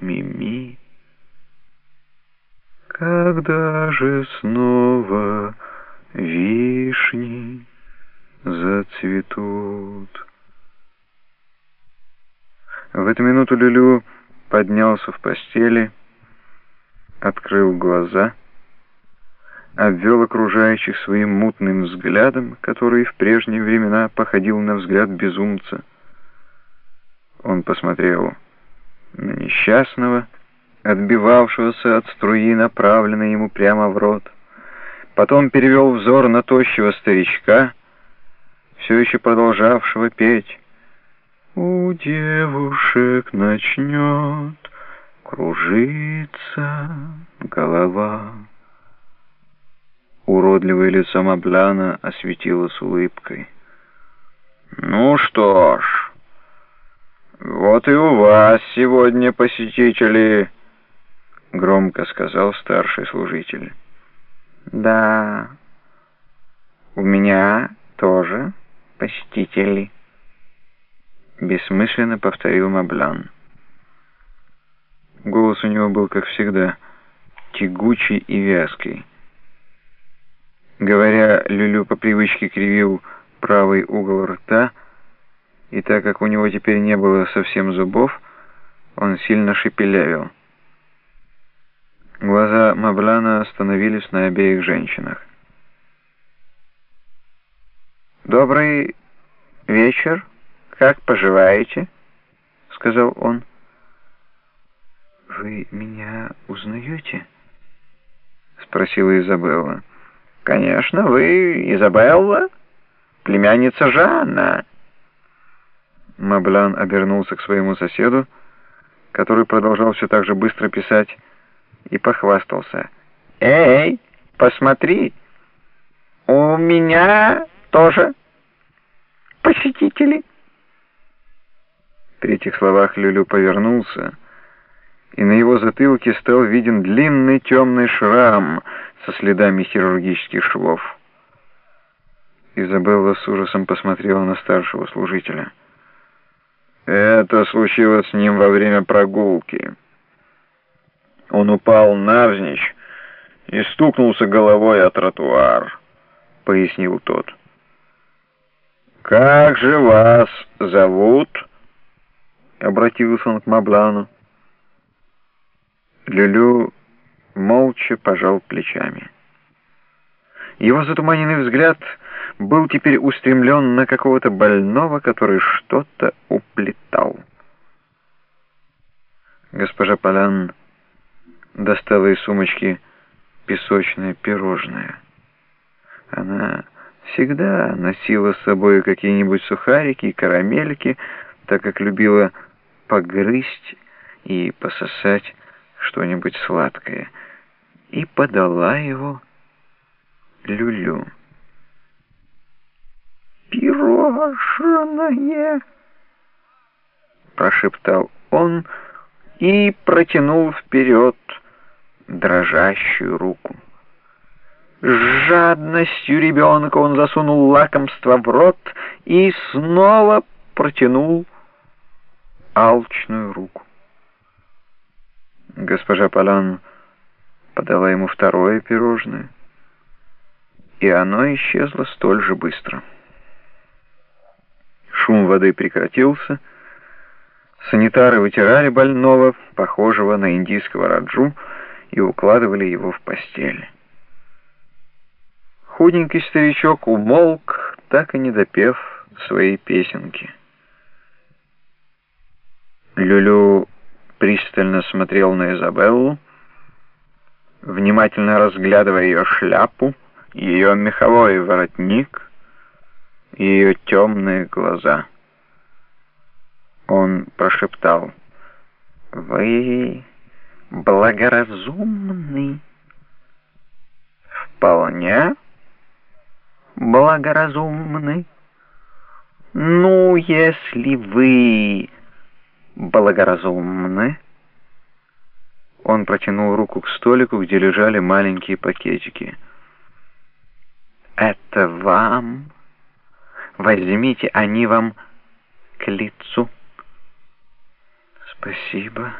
Мими. Когда же снова вишни зацветут? В эту минуту Люлю поднялся в постели, открыл глаза, обвел окружающих своим мутным взглядом, который в прежние времена походил на взгляд безумца. Он посмотрел на несчастного, отбивавшегося от струи, направленной ему прямо в рот. Потом перевел взор на тощего старичка, все еще продолжавшего петь. У девушек начнет кружиться голова. Уродливое лицо Мабляна осветилось улыбкой. «Ну что ж...» «Вот и у вас сегодня посетители», — громко сказал старший служитель. «Да, у меня тоже посетители», — бессмысленно повторил Маблян. Голос у него был, как всегда, тягучий и вязкий. Говоря, Люлю по привычке кривил правый угол рта, — и так как у него теперь не было совсем зубов, он сильно шепелявил. Глаза Мабляна остановились на обеих женщинах. «Добрый вечер. Как поживаете?» — сказал он. «Вы меня узнаете?» — спросила Изабелла. «Конечно, вы Изабелла, племянница Жанна». Маблян обернулся к своему соседу, который продолжал все так же быстро писать, и похвастался. «Эй, посмотри, у меня тоже посетители». При этих словах Люлю повернулся, и на его затылке стал виден длинный темный шрам со следами хирургических швов. Изабелла с ужасом посмотрела на старшего служителя. Это случилось с ним во время прогулки. Он упал навзничь и стукнулся головой о тротуар, пояснил тот. «Как же вас зовут?» — обратился он к Маблану. Люлю молча пожал плечами. Его затуманенный взгляд был теперь устремлен на какого-то больного, который что-то уплетал. Госпожа Полян достала из сумочки песочное пирожное. Она всегда носила с собой какие-нибудь сухарики и карамельки, так как любила погрызть и пососать что-нибудь сладкое, и подала его Люлю. -лю пирожное!» Прошептал он и протянул вперед дрожащую руку. С жадностью ребенка он засунул лакомство в рот и снова протянул алчную руку. Госпожа Полян подала ему второе пирожное, и оно исчезло столь же быстро. Шум воды прекратился. Санитары вытирали больного, похожего на индийского раджу, и укладывали его в постель. Худенький старичок умолк, так и не допев своей песенки. Люлю пристально смотрел на Изабеллу, внимательно разглядывая ее шляпу, ее меховой воротник — ее темные глаза. Он прошептал, «Вы благоразумны?» «Вполне благоразумны. Ну, если вы благоразумны...» Он протянул руку к столику, где лежали маленькие пакетики. «Это вам...» Возьмите, они вам к лицу. Спасибо.